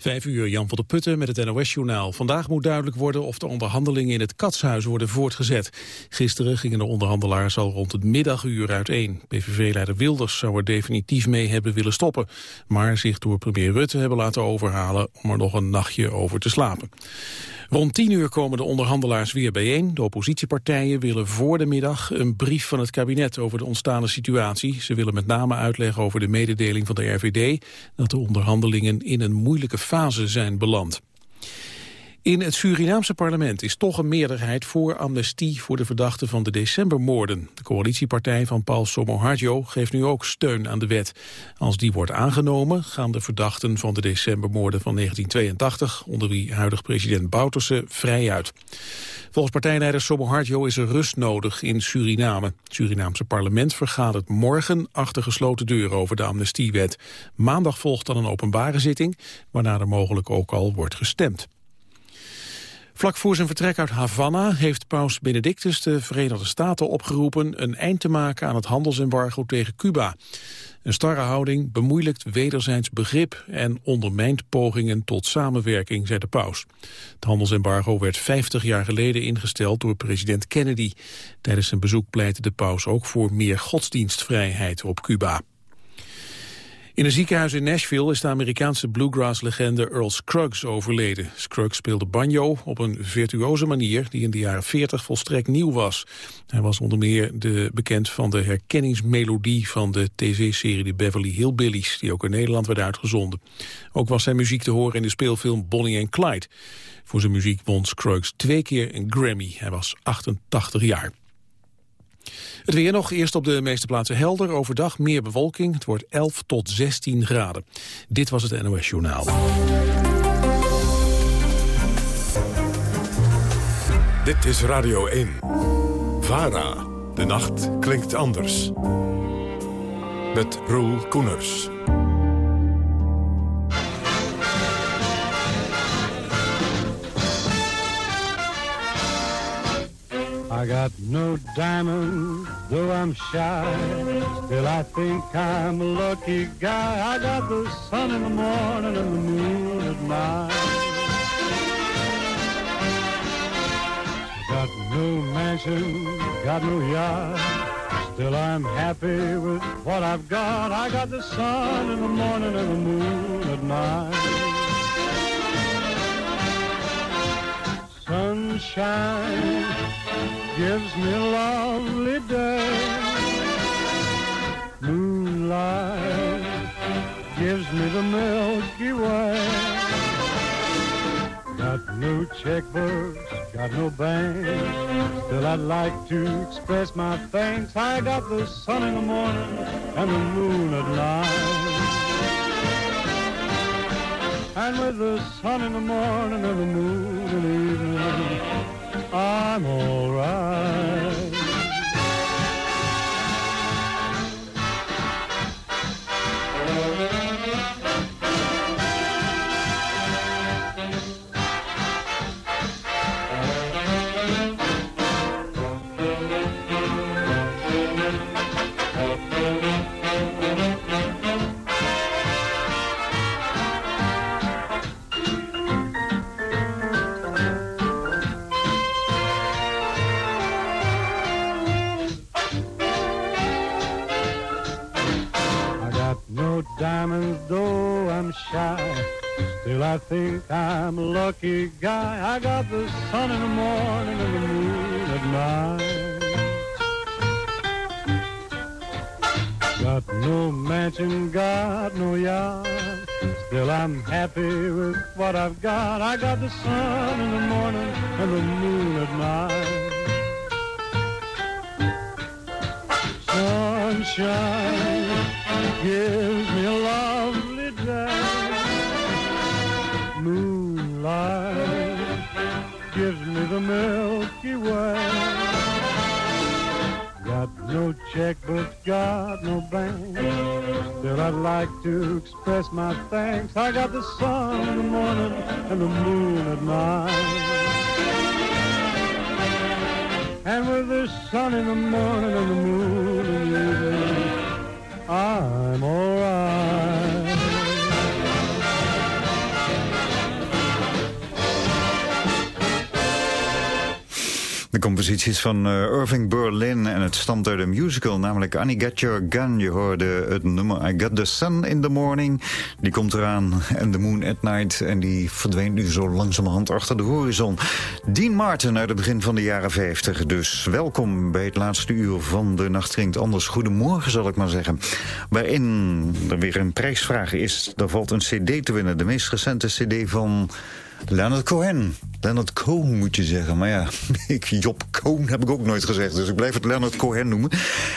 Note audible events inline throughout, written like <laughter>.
Vijf uur, Jan van der Putten met het NOS-journaal. Vandaag moet duidelijk worden of de onderhandelingen in het Katshuis worden voortgezet. Gisteren gingen de onderhandelaars al rond het middaguur uiteen. PVV-leider Wilders zou er definitief mee hebben willen stoppen. Maar zich door premier Rutte hebben laten overhalen om er nog een nachtje over te slapen. Rond tien uur komen de onderhandelaars weer bijeen. De oppositiepartijen willen voor de middag een brief van het kabinet over de ontstane situatie. Ze willen met name uitleggen over de mededeling van de RVD... dat de onderhandelingen in een moeilijke fase zijn beland. In het Surinaamse parlement is toch een meerderheid voor amnestie voor de verdachten van de decembermoorden. De coalitiepartij van Paul Somoharjo geeft nu ook steun aan de wet. Als die wordt aangenomen gaan de verdachten van de decembermoorden van 1982, onder wie huidig president Bouterse, vrij uit. Volgens partijleider Somoharjo is er rust nodig in Suriname. Het Surinaamse parlement vergadert morgen achter gesloten deuren over de amnestiewet. Maandag volgt dan een openbare zitting, waarna er mogelijk ook al wordt gestemd. Vlak voor zijn vertrek uit Havana heeft paus Benedictus de Verenigde Staten opgeroepen een eind te maken aan het handelsembargo tegen Cuba. Een starre houding bemoeilijkt wederzijds begrip en ondermijnt pogingen tot samenwerking, zei de paus. Het handelsembargo werd 50 jaar geleden ingesteld door president Kennedy. Tijdens zijn bezoek pleitte de paus ook voor meer godsdienstvrijheid op Cuba. In een ziekenhuis in Nashville is de Amerikaanse bluegrass-legende Earl Scruggs overleden. Scruggs speelde banjo op een virtuoze manier die in de jaren 40 volstrekt nieuw was. Hij was onder meer de, bekend van de herkenningsmelodie van de tv-serie de Beverly Hillbillies, die ook in Nederland werd uitgezonden. Ook was zijn muziek te horen in de speelfilm Bonnie and Clyde. Voor zijn muziek won Scruggs twee keer een Grammy. Hij was 88 jaar. Het weer nog, eerst op de meeste plaatsen helder. Overdag meer bewolking. Het wordt 11 tot 16 graden. Dit was het NOS Journaal. Dit is Radio 1. VARA. De nacht klinkt anders. Met Roel Koeners. I got no diamond, though I'm shy. Still, I think I'm a lucky guy. I got the sun in the morning and the moon at night. Got no mansion, got no yacht. Still, I'm happy with what I've got. I got the sun in the morning and the moon at night. Sunshine gives me a lovely day. Moonlight gives me the Milky Way. Got no checkbooks, got no bank. Still, I'd like to express my thanks. I got the sun in the morning and the moon at night. And with the sun in the morning and the moon in the evening, I'm alright. diamonds, I think I'm a lucky guy. I got the sun in the morning and the moon at night. Got no mansion, got no yacht. Still, I'm happy with what I've got. I got the sun in the morning and the moon at night. Sunshine gives Milky Way. Got no checkbook, got no bank. Still, I'd like to express my thanks. I got the sun in the morning and the moon at night. And with the sun in the morning and the moon in the evening, I'm alright. Composities van uh, Irving Berlin en het stamt uit een musical, namelijk Annie Get Your Gun. Je hoorde het nummer I Got the Sun in the Morning. Die komt eraan en The Moon at Night en die verdwijnt nu zo langzamerhand achter de horizon. Dean Martin uit het begin van de jaren 50. Dus welkom bij het laatste uur van de Nacht Klinkt Anders. Goedemorgen zal ik maar zeggen. Waarin er weer een prijsvraag is. Daar valt een cd te winnen. De meest recente cd van... Leonard Cohen. Leonard Cohen moet je zeggen. Maar ja, <laughs> ik, Job Cohen heb ik ook nooit gezegd. Dus ik blijf het Leonard Cohen noemen.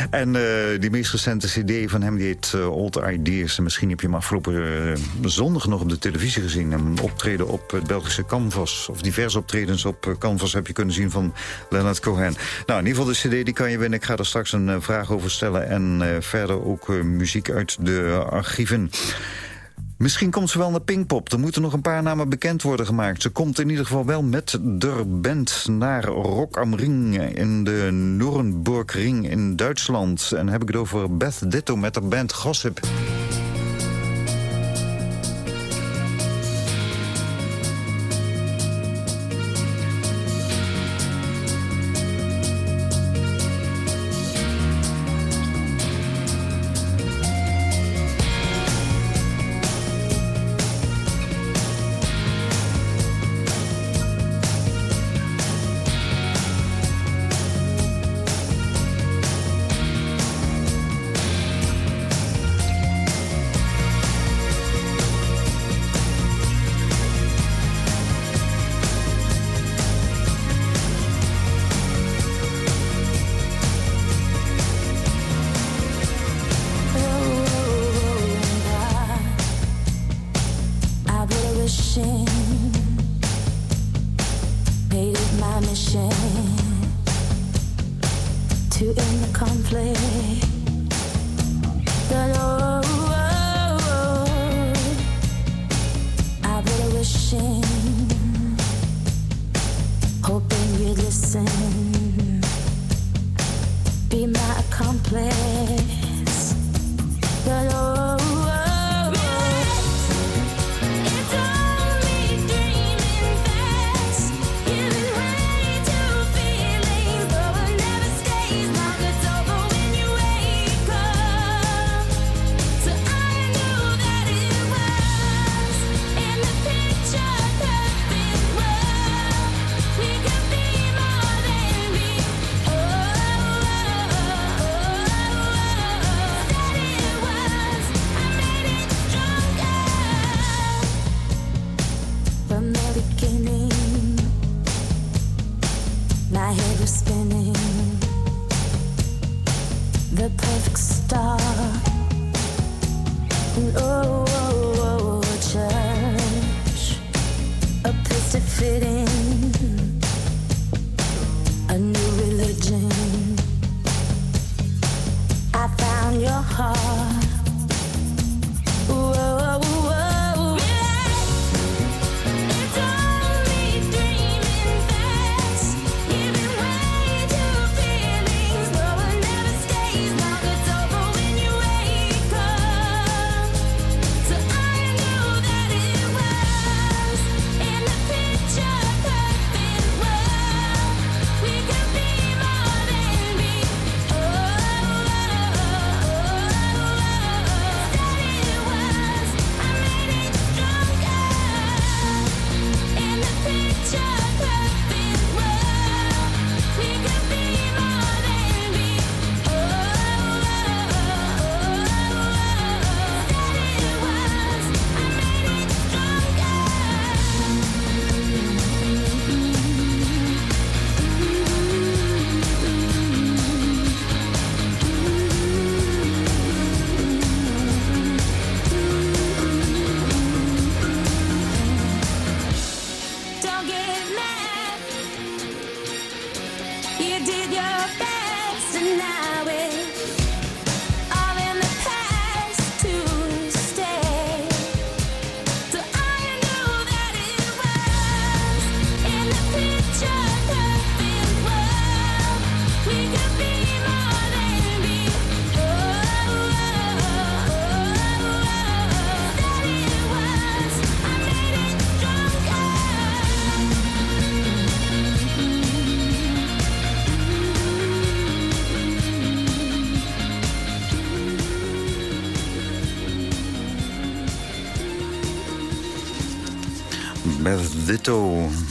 En uh, die meest recente cd van hem, die heet uh, Old Ideas. En misschien heb je hem afgelopen uh, zondag nog op de televisie gezien. Een optreden op het Belgische Canvas. Of diverse optredens op Canvas heb je kunnen zien van Leonard Cohen. Nou, in ieder geval de cd die kan je winnen. Ik ga er straks een vraag over stellen. En verder ook muziek uit de archieven. Misschien komt ze wel naar Pinkpop. Er moeten nog een paar namen bekend worden gemaakt. Ze komt in ieder geval wel met de band naar Rock am Ring... in de Nuremberg in Duitsland. En heb ik het over Beth Ditto met de band Gossip.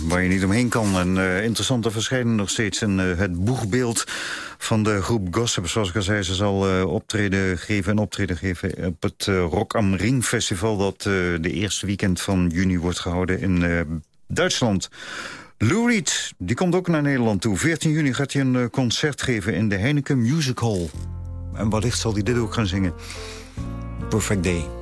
Waar je niet omheen kan. En uh, interessante verschijnen nog steeds uh, het boegbeeld van de groep Gossip. Zoals ik al zei, ze zal uh, optreden geven en optreden geven op het Rock am Ring Festival... dat de eerste weekend van juni wordt gehouden in Duitsland. Lou Reed, die komt ook naar Nederland toe. 14 juni gaat hij een concert geven in de Heineken Music Hall. En wellicht zal hij dit ook gaan zingen. Perfect Day.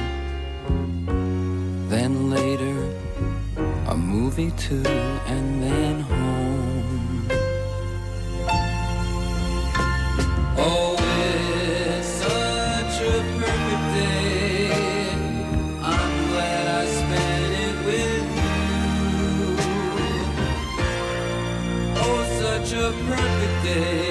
movie too, and then home. Oh, it's such a perfect day. I'm glad I spent it with you. Oh, such a perfect day.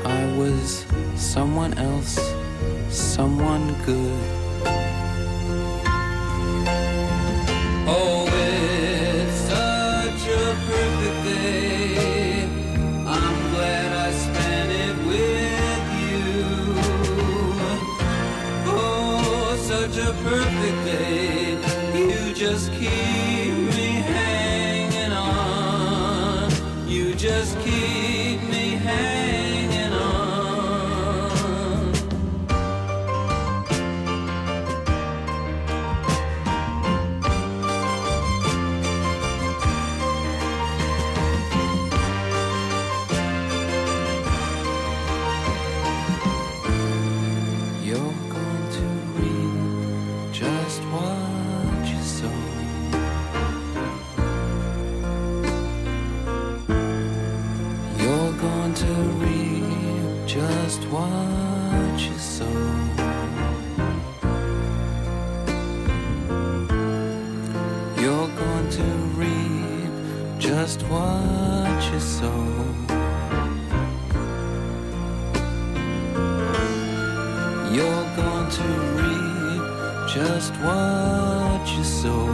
was someone else, someone good. What you sow.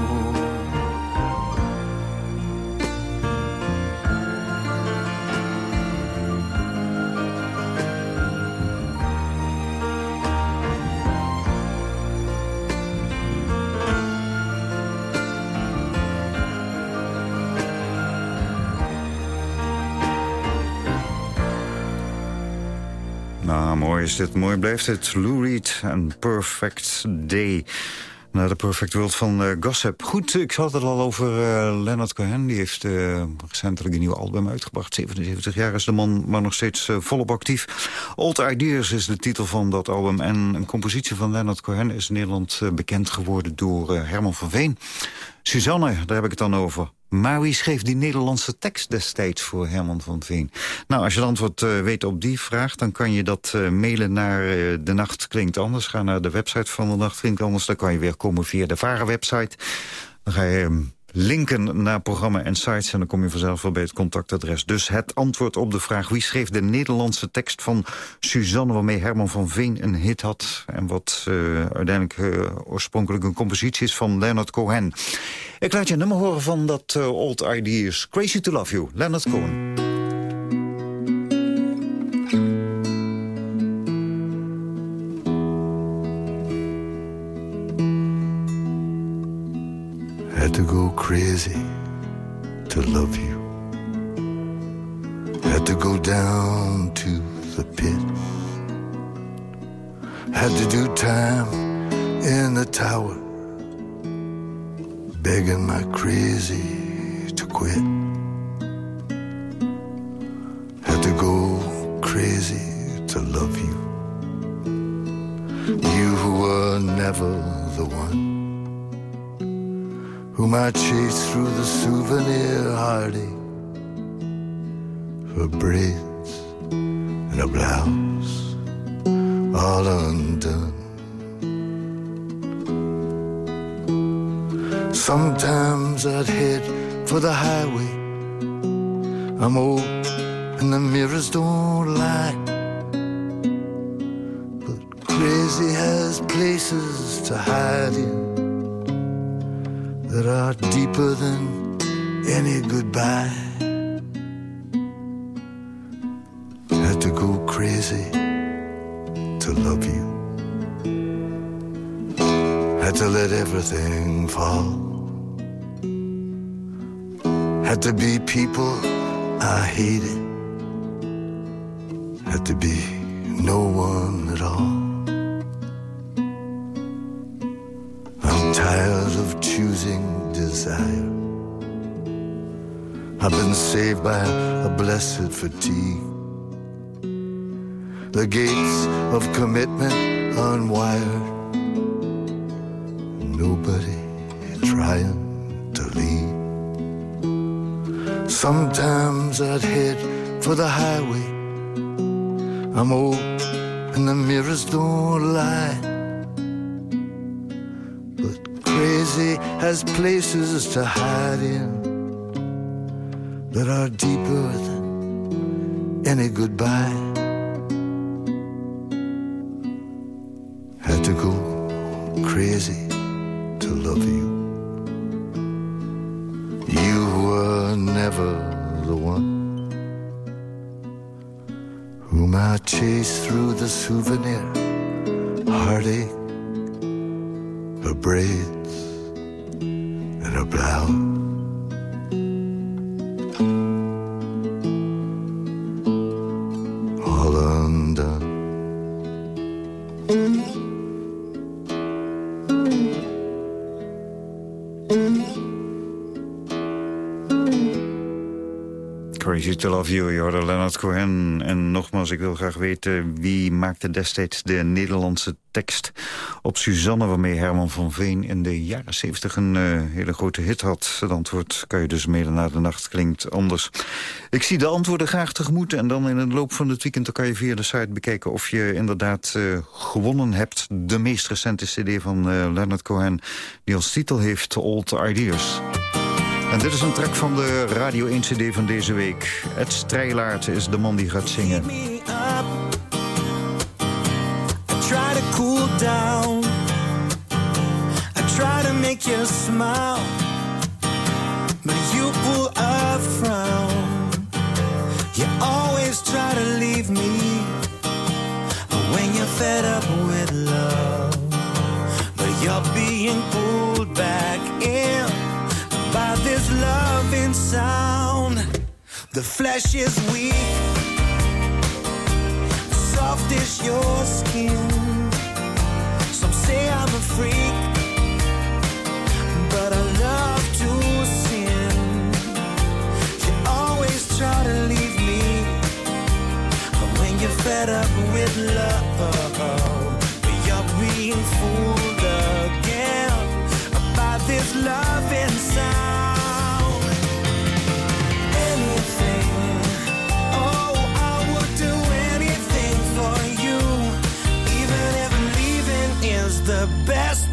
Nou, mooi is dit. Mooi blijft het. Lou Reed en Perfect Day. Naar de Perfect World van uh, Gossip. Goed, ik had het al over uh, Leonard Cohen. Die heeft uh, recentelijk een nieuw album uitgebracht. 77 jaar is de man, maar nog steeds volop actief. Old Ideas is de titel van dat album. En een compositie van Leonard Cohen is in Nederland bekend geworden door Herman van Veen. Suzanne, daar heb ik het dan over. Maar wie schreef die Nederlandse tekst destijds voor Herman van Veen? Nou, als je het antwoord uh, weet op die vraag... dan kan je dat uh, mailen naar uh, De Nacht Klinkt Anders. Ga naar de website van De Nacht Klinkt Anders. Dan kan je weer komen via de VARA-website. Dan ga je um, linken naar programma en sites... en dan kom je vanzelf wel bij het contactadres. Dus het antwoord op de vraag... wie schreef de Nederlandse tekst van Suzanne... waarmee Herman van Veen een hit had... en wat uiteindelijk oorspronkelijk een compositie is van Leonard Cohen... Ik laat je een nummer horen van dat uh, Old Ideas. Crazy to Love You, Leonard Cohen. Love you. Had to go down to the pit. Had to do time in the tower, begging my crazy to quit. Had to go crazy to love you. You who were never the one whom I chased through the souvenir breath. I've been saved by a blessed fatigue. The gates of commitment unwired. Nobody trying to lead. Sometimes I'd head for the highway. I'm old and the mirrors don't lie. But crazy has places to hide in that are deeper than any goodbye. To Love You, je hoorde Leonard Cohen. En nogmaals, ik wil graag weten wie maakte destijds de Nederlandse tekst op Suzanne... waarmee Herman van Veen in de jaren 70 een eh, hele grote hit had. Het antwoord kan je dus mede na de nacht klinkt anders. Ik zie de antwoorden graag tegemoet en dan in het loop van het weekend... kan je via de site bekijken of je inderdaad eh, gewonnen hebt. De meest recente cd van eh, Leonard Cohen, die als titel heeft Old Ideas. En dit is een track van de Radio 1 CD van deze week. Ed Strijlaert is de man die gaat zingen. up. Cool down. I try to make you smile. But you pull a frown. The flesh is weak soft is your skin. Some say I'm a freak, but I love to sin. You always try to leave me But when you're fed up with love. But you're being fooled again by this loving sound. Best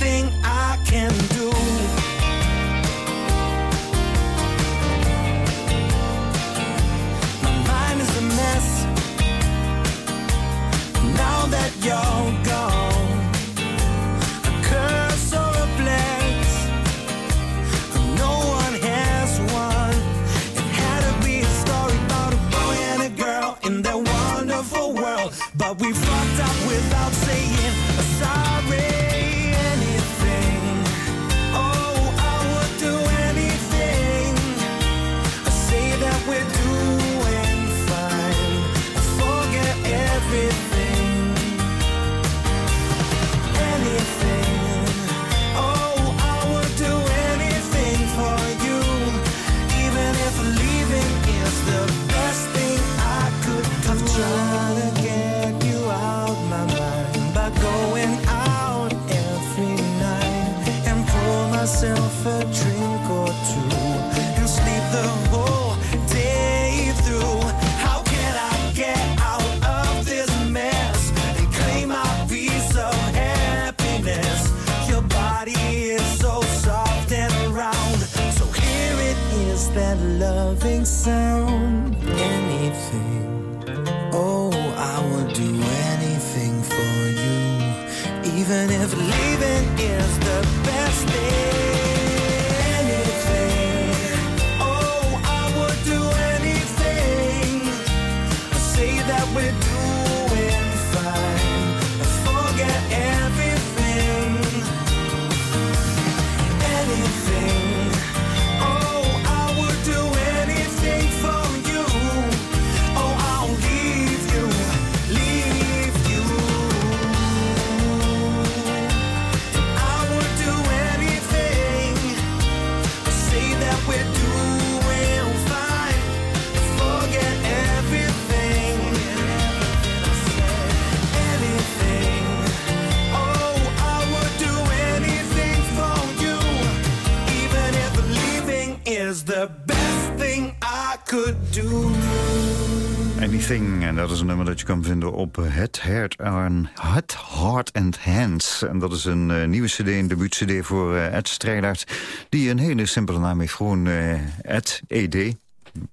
kan vinden op Het Heart, and Hands. En dat is een eh, nieuwe cd, een debuut-cd voor eh, Ed Strijdart... die een hele simpele naam heeft, gewoon eh, Ed, ED.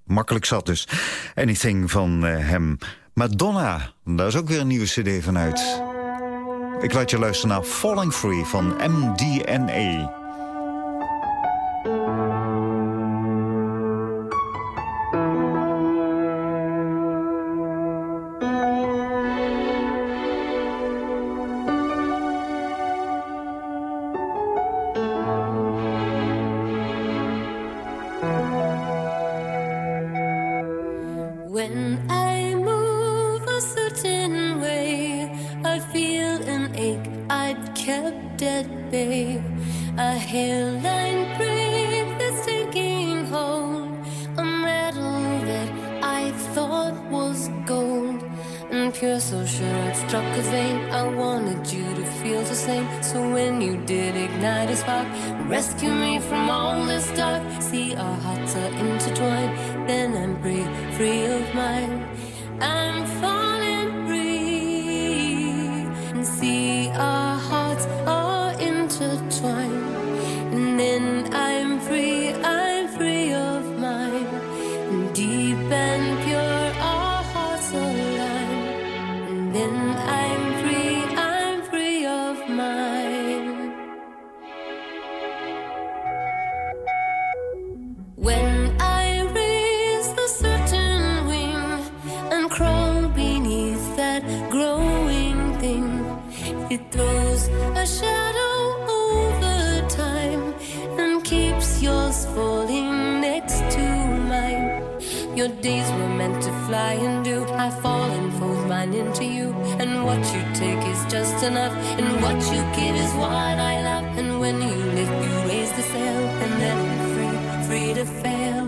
Makkelijk zat dus. Anything van hem. Madonna, daar is ook weer een nieuwe cd vanuit. Ik laat je luisteren naar Falling Free van MDNA.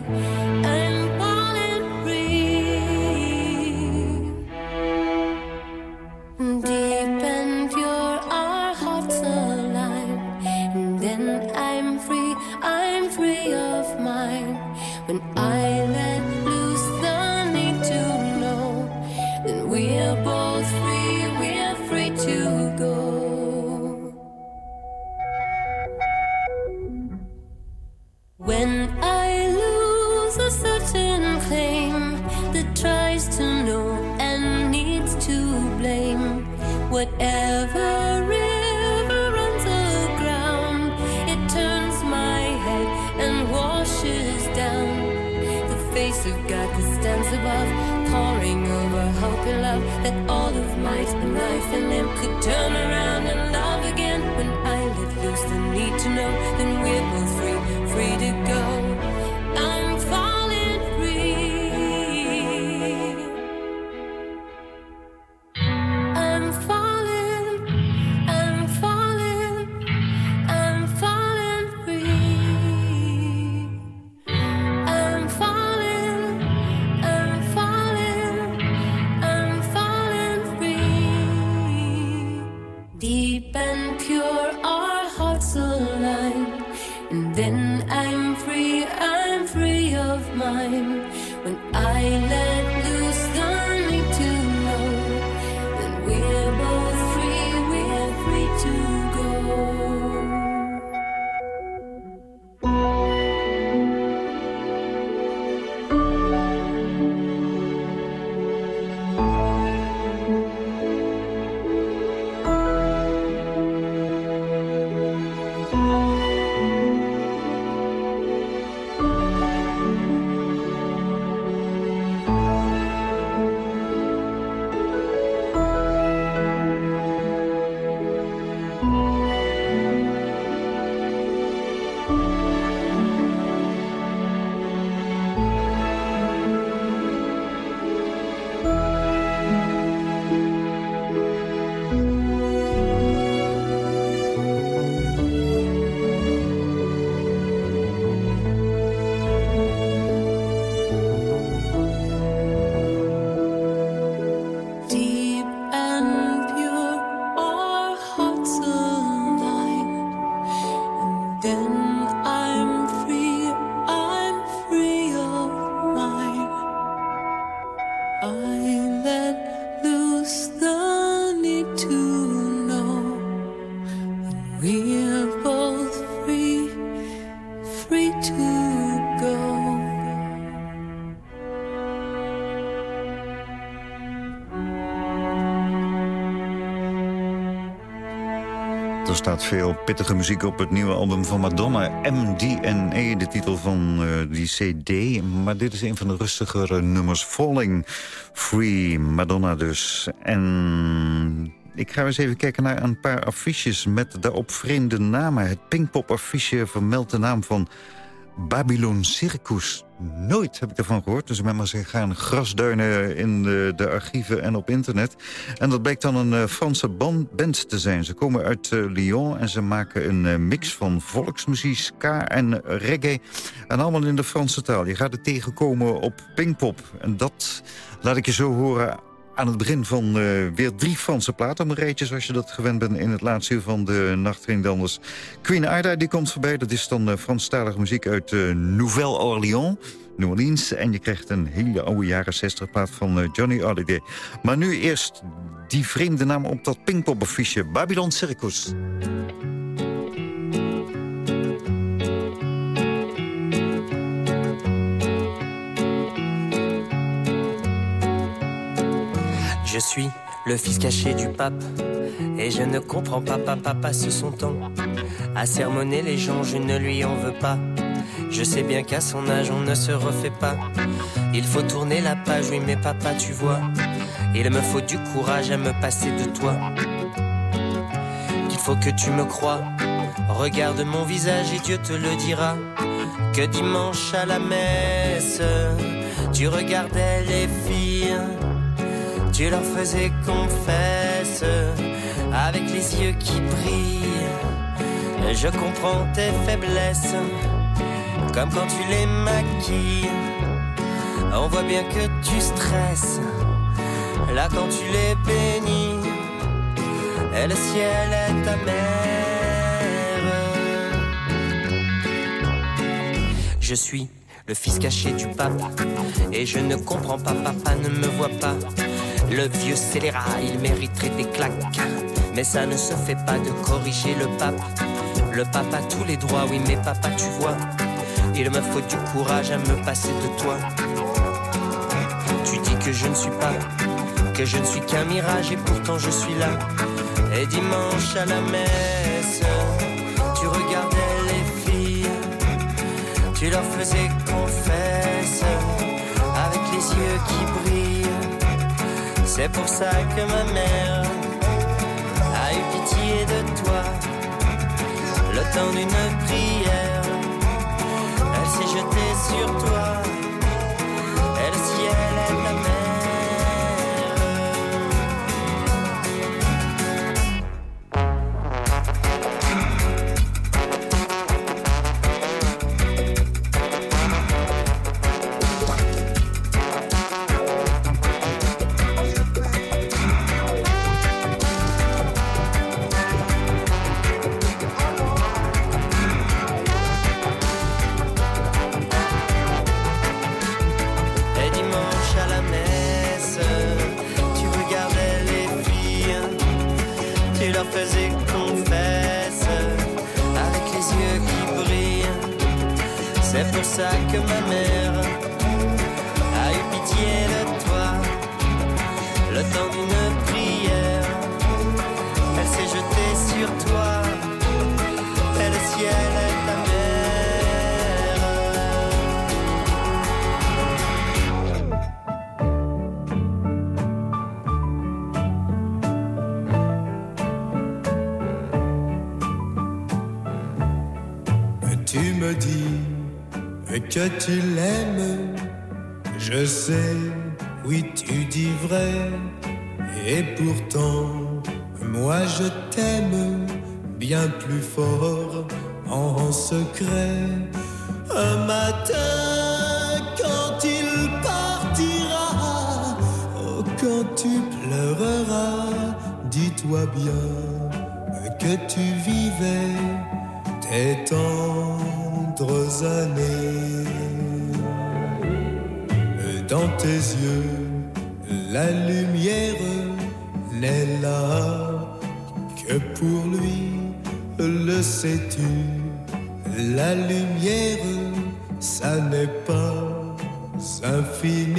now. Staat veel pittige muziek op het nieuwe album van Madonna. MDNA, de titel van eh, die cd. Maar dit is een van de rustigere nummers. Falling Free, Madonna dus. En ik ga eens even kijken naar een paar affiches... met daarop vreemde namen. Het Pinkpop-affiche vermeldt de naam van Babylon Circus. Nooit heb ik ervan gehoord. Dus ik ben maar gaan grasduinen in de, de archieven en op internet. En dat blijkt dan een eh, Franse ban- band te zijn. Ze komen uit eh, Lyon en ze maken een eh, mix van volksmuziek, ska en reggae. En allemaal in de Franse taal. Je gaat het tegenkomen op Pinkpop. En dat laat ik je zo horen aan het begin van eh, weer drie Franse platen op een rijtje... zoals je dat gewend bent in het laatste uur van de Nachtvriendanders. Queen Aida die komt voorbij. Dat is dan uh, Franstalige muziek uit uh, Nouvelle-Orléans. New Orleans. En je krijgt een hele oude jaren 60 plaat van eh, Johnny Holiday. Maar nu eerst die vreemde naam op dat Pinkpop-affiche. Babylon Circus. Je suis le fils caché du pape et je ne comprends pas, papa passe son temps à sermonner les gens, je ne lui en veux pas. Je sais bien qu'à son âge on ne se refait pas. Il faut tourner la page, oui mais papa tu vois, il me faut du courage à me passer de toi. Il faut que tu me crois, regarde mon visage et Dieu te le dira. Que dimanche à la messe, tu regardais les filles tu leur faisais confesse avec les yeux qui brillent. Je comprends tes faiblesses, comme quand tu les maquilles. On voit bien que tu stresses, là quand tu les bénis. Et le ciel est ta mère. Je suis le fils caché du pape, et je ne comprends pas, papa ne me voit pas. Le vieux scélérat, il mériterait des claques. Mais ça ne se fait pas de corriger le pape. Le pape a tous les droits, oui, mais papa, tu vois. Il me faut du courage à me passer de toi. Tu dis que je ne suis pas, que je ne suis qu'un mirage, et pourtant je suis là. Et dimanche à la messe, tu regardais les filles, tu leur faisais confesse, avec les yeux qui brillent. C'est pour ça que ma mère a eu pitié de toi. Le temps d'une prière, elle s'est jetée sur toi. Et le ciel est ta mère. Tu pleureras, dis-toi bien que tu vivais tes tendres années. Dans tes yeux, la lumière n'est là que pour lui, le sais-tu? La lumière, ça n'est pas infini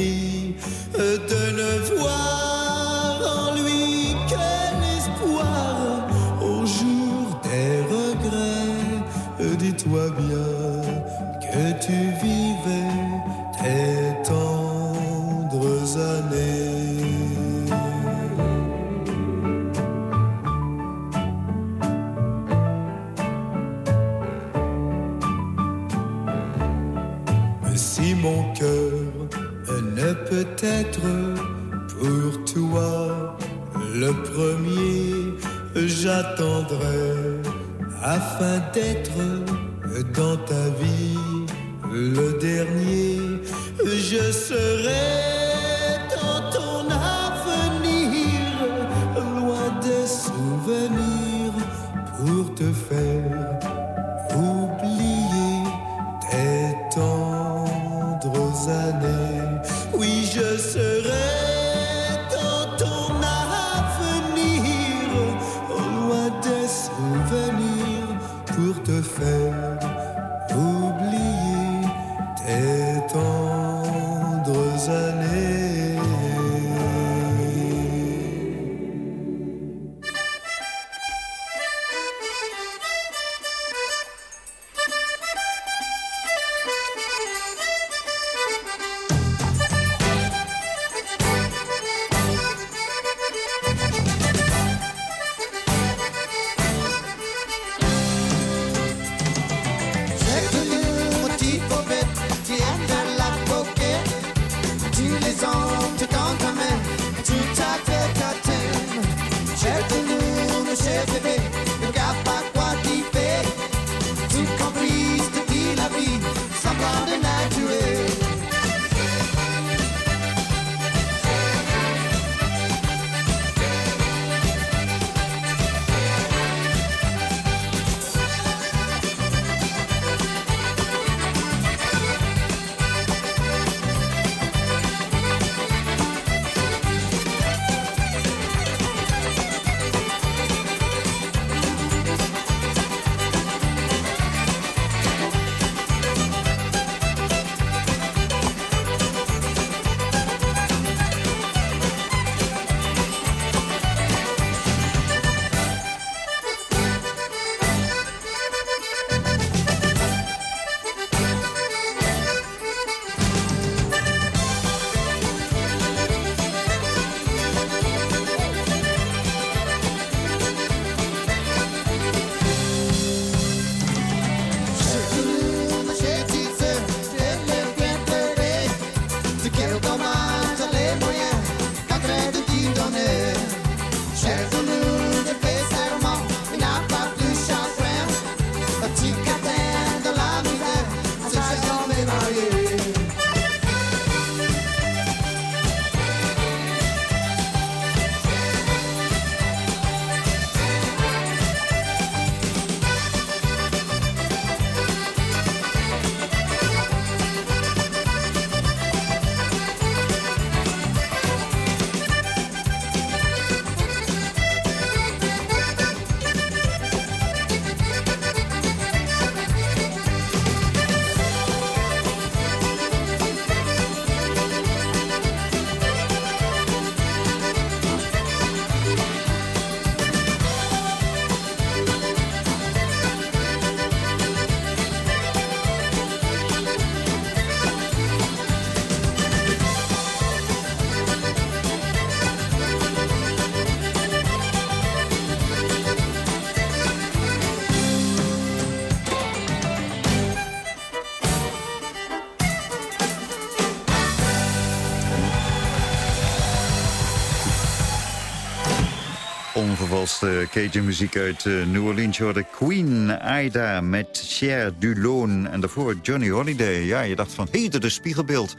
Onvervalste Cajun-muziek uit eh, New Orleans. Hoorde Queen Aida met Cher Dulon. En daarvoor Johnny Holiday. Ja, je dacht van, hé, is spiegelbeeld.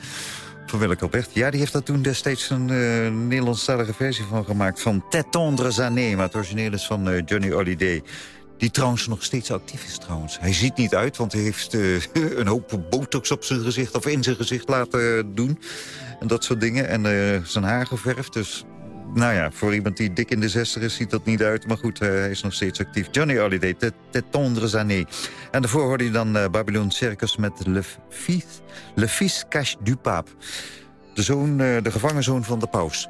Van Willem Albert. Ja, die heeft daar toen destijds een uh, Nederlandstalige versie van gemaakt. Van Tet Années. Maar het origineel is van Johnny Holiday. Die trouwens nog steeds actief is trouwens. Hij ziet niet uit, want hij heeft eh, <laughs> een hoop botox op zijn gezicht... of in zijn gezicht laten doen. En dat soort dingen. En eh, zijn haar geverfd. Dus nou ja, voor iemand die dik in de zestig is, ziet dat niet uit. Maar goed, eh, hij is nog steeds actief. Johnny Holiday, Te Tendres Années. En daarvoor hoorde je dan eh, Babylon Circus met Le Fils, Le Cache du Pape. De, zoon, eh, de gevangenzoon van de paus.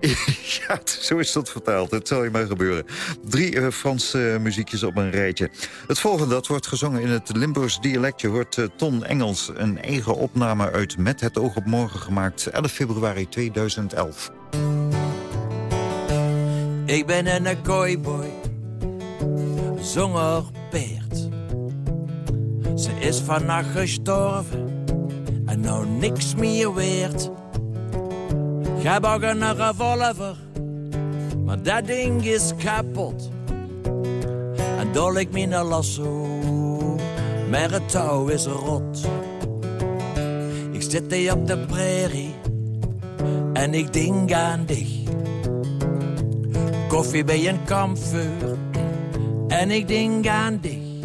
<laughs> ja, zo is dat vertaald. Het zal je maar gebeuren. Drie eh, Franse muziekjes op een rijtje. Het volgende dat wordt gezongen in het Limburgs dialect. Je hoort eh, Ton Engels, een eigen opname uit Met het oog op morgen gemaakt. 11 februari 2011. Ik ben een cowboy, zonger peert. Ze is vannacht gestorven en nou niks meer weert. Ik heb ook een revolver, maar dat ding is kapot. En dol ik mijn lasso, maar het touw is rot. Ik zit hier op de prairie en ik denk aan dich. Koffie bij een kampvuur en ik denk aan dich.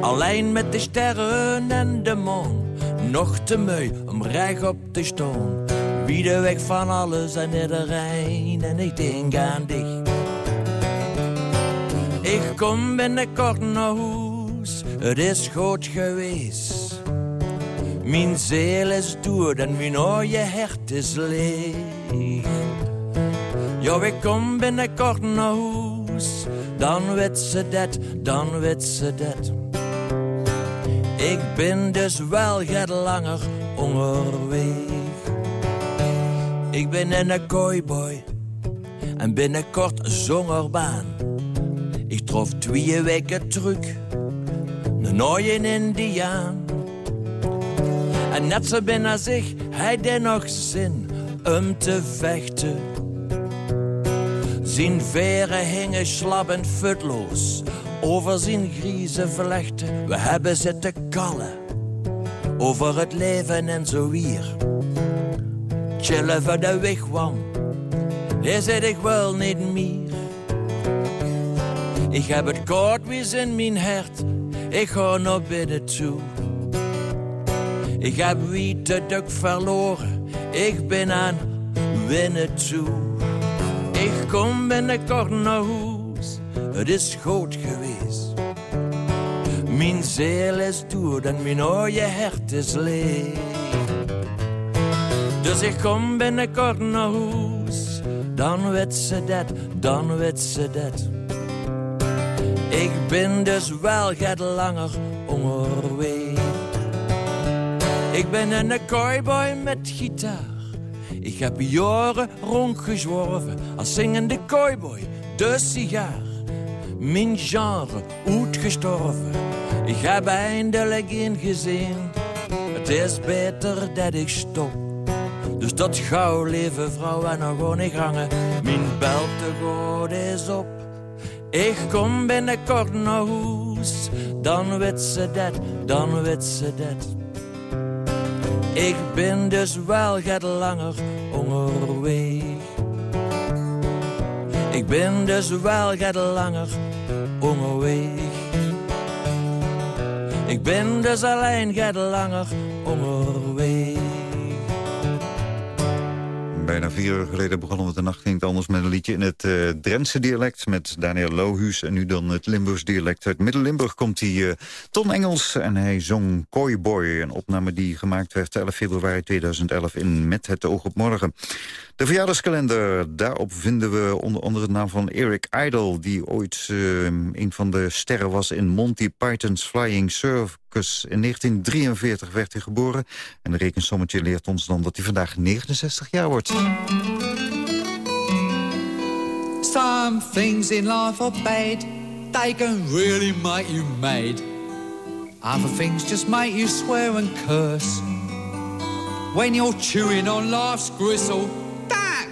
Alleen met de sterren en de maan, nog te mooi om recht op te staan. Wie de weg van alles en iedereen en ik denk aan dich. Ik kom binnenkort naar huis, het is goed geweest. Mijn ziel is dood en mijn mooie hart is leeg. Ja, ik kom binnenkort naar huis, dan weet ze dat, dan weet ze dat. Ik ben dus wel get langer onderweg. Ik ben een cowboy en binnenkort zongerbaan. Ik trof twee weken terug, een nooie Indiaan. En net zo binnen zich, hij deed nog zin om te vechten. Zijn veren hingen slappend futloos over zijn grieze vlechten. We hebben zitten kallen over het leven en zo weer. Chillen voor de wigwam, is het ik wel niet meer. Ik heb het koud wie in mijn hart, ik ga naar binnen toe. Ik heb wie te duk verloren, ik ben aan winnen toe. Ik kom binnenkort naar huis, het is goed geweest. Mijn ziel is dood en mijn mooie hart is leeg. Dus ik kom binnenkort naar huis, dan weet ze dat, dan weet ze dat. Ik ben dus wel get langer onderweg. Ik ben een cowboy met gitaar. Ik heb jaren rondgezworven als zingende cowboy, de sigaar. Mijn genre uitgestorven. Ik heb eindelijk ingezien, het is beter dat ik stop. Dus dat gauw, lieve vrouw, en dan gewoon niet hangen. Mijn bel te goed is op. Ik kom binnenkort naar huis, dan weet ze dat, dan weet ze dat. Ik ben dus wel get langer onderweg. Ik ben dus wel get langer onderweg. Ik ben dus alleen get langer onderweg. Bijna vier uur geleden begonnen we de nacht het anders met een liedje in het uh, Drentse dialect met Daniel Lohuus en nu dan het Limburgs dialect. Uit Midden-Limburg komt hij uh, Ton Engels en hij zong Boy, een opname die gemaakt werd 11 februari 2011 in Met het oog op morgen. De verjaardagskalender, daarop vinden we onder andere de naam van Eric Idle... die ooit uh, een van de sterren was in Monty Python's Flying Circus. In 1943 werd hij geboren. En de rekensommetje leert ons dan dat hij vandaag 69 jaar wordt. Some things in life are. They can really you. Other things just make you swear and curse. When you're chewing on life's gristle...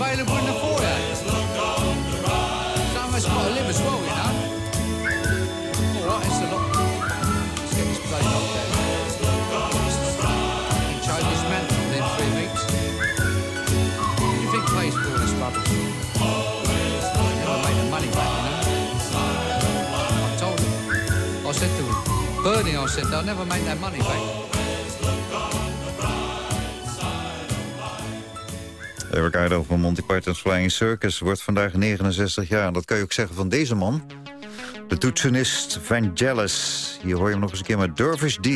available in the foyer. Some of us got to live as well, you know. All right, it's a lot. Let's get this place locked down. You change this man within three weeks. What do you think pays for all this rubbish? Never make the money back, you know. I told him. I said to him, Bernie, I said, they'll never make that money back. Idle van Monty Python's Flying Circus wordt vandaag 69 jaar. Dat kan je ook zeggen van deze man. De toetsenist Vangelis. Hier hoor je hem nog eens een keer met Dervish D.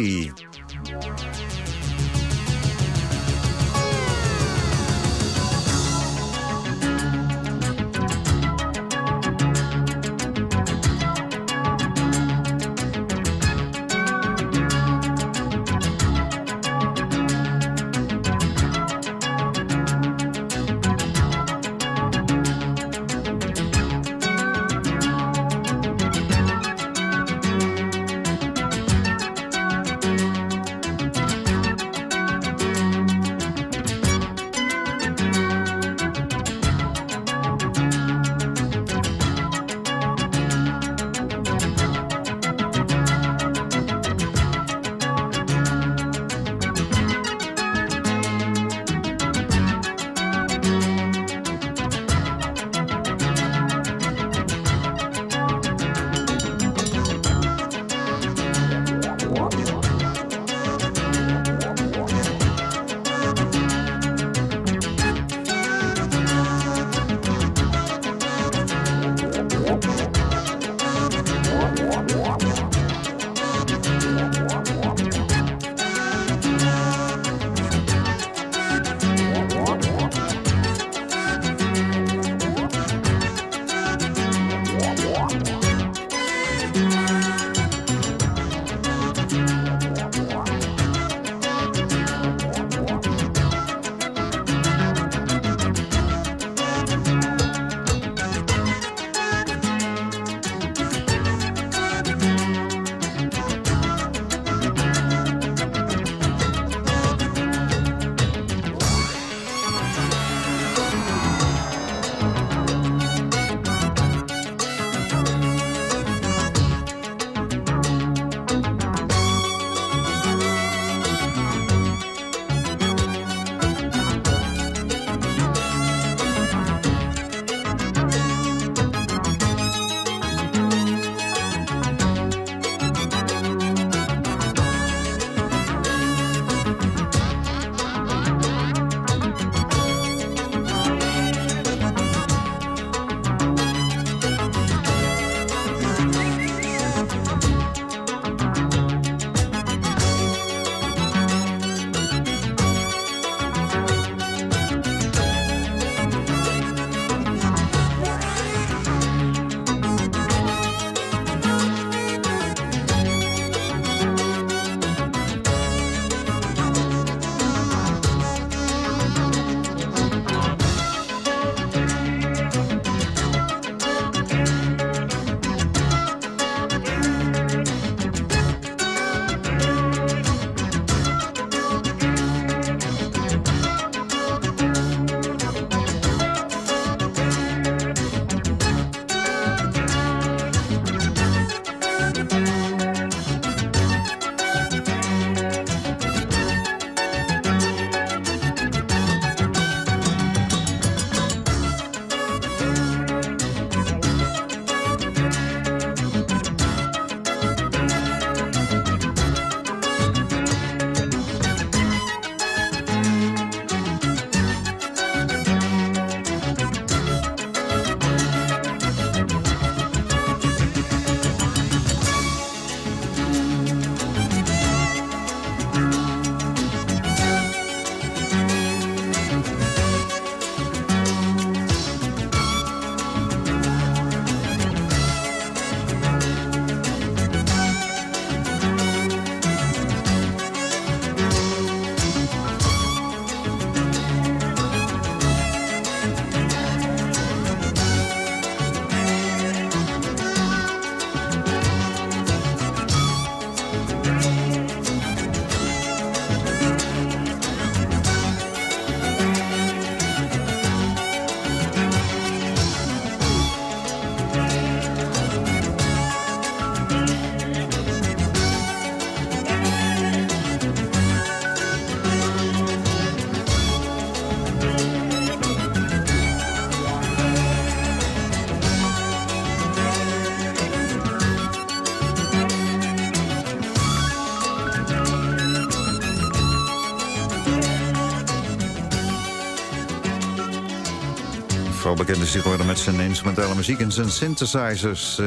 Vooral bekend is hij geworden met zijn instrumentale muziek en zijn synthesizers. Uh,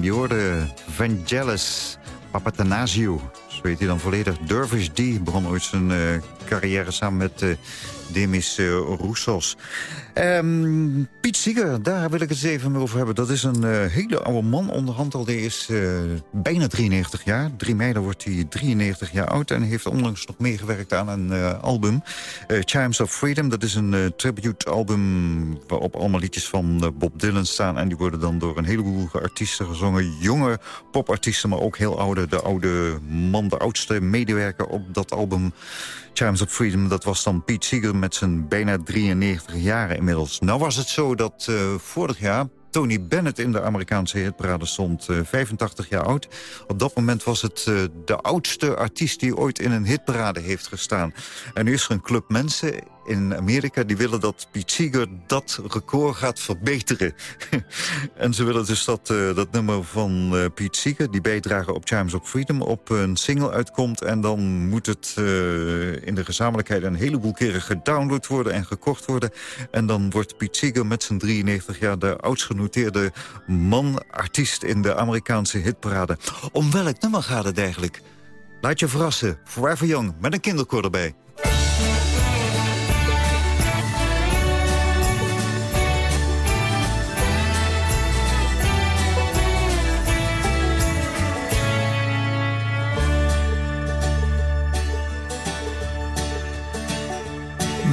je hoorde Vangelis Papatanasio. Zo heet hij dan volledig. Dervish D begon ooit zijn uh, carrière samen met uh, Demis uh, Roussos. Um, Piet Seeger, daar wil ik het eens even over hebben. Dat is een uh, hele oude man. Onderhand al, die is uh, bijna 93 jaar. 3 mei wordt hij 93 jaar oud. En heeft onlangs nog meegewerkt aan een uh, album. Chimes of Freedom, dat is een tribute album... waarop allemaal liedjes van Bob Dylan staan. En die worden dan door een heleboel artiesten gezongen. Jonge popartiesten, maar ook heel oude. De oude man, de oudste medewerker op dat album... Chimes of Freedom, dat was dan Pete Seeger met zijn bijna 93 jaren inmiddels. Nou was het zo dat uh, vorig jaar Tony Bennett in de Amerikaanse hitparade stond, uh, 85 jaar oud. Op dat moment was het uh, de oudste artiest die ooit in een hitparade heeft gestaan. En nu is er een club mensen in Amerika die willen dat Pete Seeger dat record gaat verbeteren. <laughs> en ze willen dus dat uh, dat nummer van uh, Pete Seeger, die bijdrage op Chimes of Freedom, op een single uitkomt. En dan moet het uh, in de gezamenlijkheid een heleboel keren gedownload worden en gekocht worden. En dan wordt Pete Seeger met zijn 93 jaar de oudst genoteerde man-artiest in de Amerikaanse hitparade. Om welk nummer gaat het eigenlijk? Laat je verrassen. Forever Young, met een kinderkoor erbij.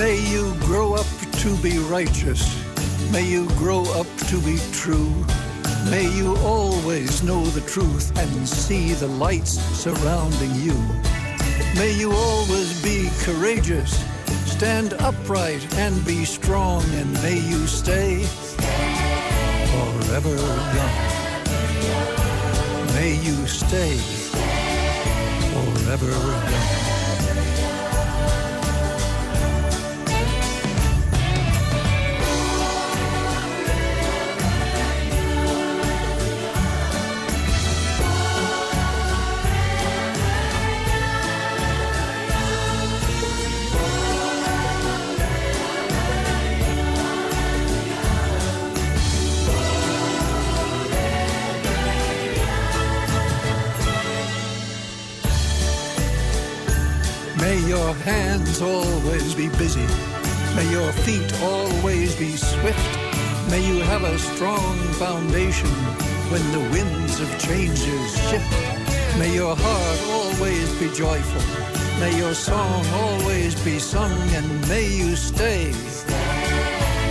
May you grow up to be righteous. May you grow up to be true. May you always know the truth and see the lights surrounding you. May you always be courageous, stand upright and be strong, and may you stay forever young. May you stay forever young. Your hands always be busy. May your feet always be swift. May you have a strong foundation when the winds of changes shift. May your heart always be joyful. May your song always be sung, and may you stay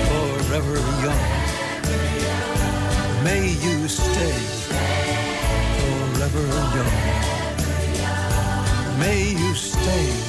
forever young. May you stay forever young. May you stay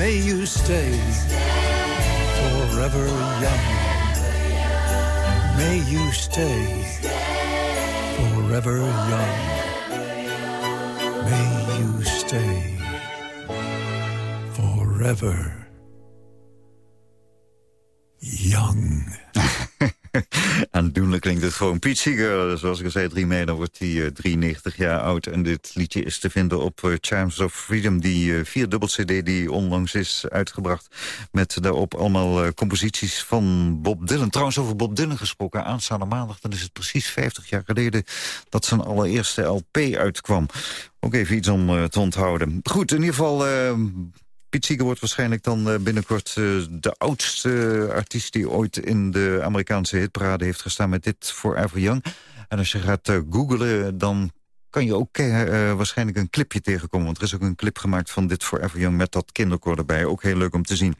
may you stay forever young. May you stay forever young. May you stay forever Aandoenlijk klinkt het gewoon. Pete Seeger, zoals ik al zei, 3 mei, dan wordt hij eh, 93 jaar oud. En dit liedje is te vinden op uh, Chimes of Freedom, die uh, vierdubbel cd die onlangs is uitgebracht. Met daarop allemaal composities van Bob Dylan. Trouwens, over Bob Dylan gesproken, aanstaande maandag, dan is het precies 50 jaar geleden dat zijn allereerste LP uitkwam. Ook even iets om te onthouden. Goed, in ieder geval... Piet wordt waarschijnlijk dan uh, binnenkort uh, de oudste artiest... die ooit in de Amerikaanse hitparade heeft gestaan met dit Forever Young. En als je gaat googlen, dan kan je ook waarschijnlijk een clipje tegenkomen. Want er is ook een clip gemaakt van dit Forever Young... met dat kinderkoor erbij. Ook heel leuk om te zien.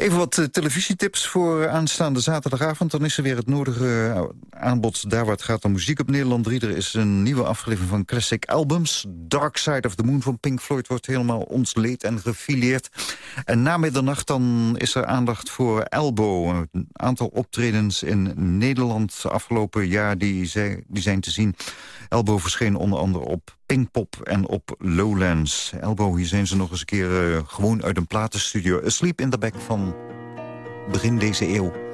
Even wat uh, televisietips voor aanstaande zaterdagavond. Dan is er weer het nodige uh, aanbod daar waar het gaat om muziek op Nederland 3. Er is een nieuwe aflevering van Classic Albums. Dark Side of the Moon van Pink Floyd wordt helemaal ontleed en gefileerd. En na middernacht dan is er aandacht voor Elbow. Een aantal optredens in Nederland afgelopen jaar die, die zijn te zien. Elbow verscheen onder andere op Pinkpop en op Lowlands. Elbow, hier zijn ze nog eens een keer uh, gewoon uit een platenstudio. Asleep in the Back van begin deze eeuw.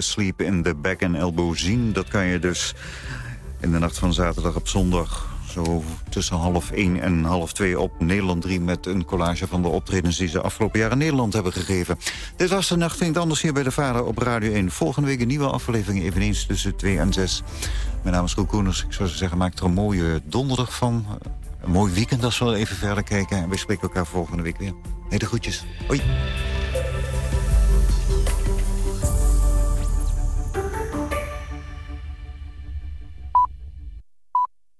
Sleep in the Back and Elbow zien. Dat kan je dus in de nacht van zaterdag op zondag Zo tussen half 1 en half 2 op Nederland 3... met een collage van de optredens die ze afgelopen jaar Nederland hebben gegeven. Dit was de Nacht Klinkt Anders hier bij de Vader op Radio 1. Volgende week een nieuwe aflevering, eveneens tussen 2 en 6. Mijn naam is Roel Koeners. Ik zou zeggen, maak er een mooie donderdag van. Een mooi weekend als we even verder kijken. En we spreken elkaar volgende week weer. Hele groetjes. Hoi.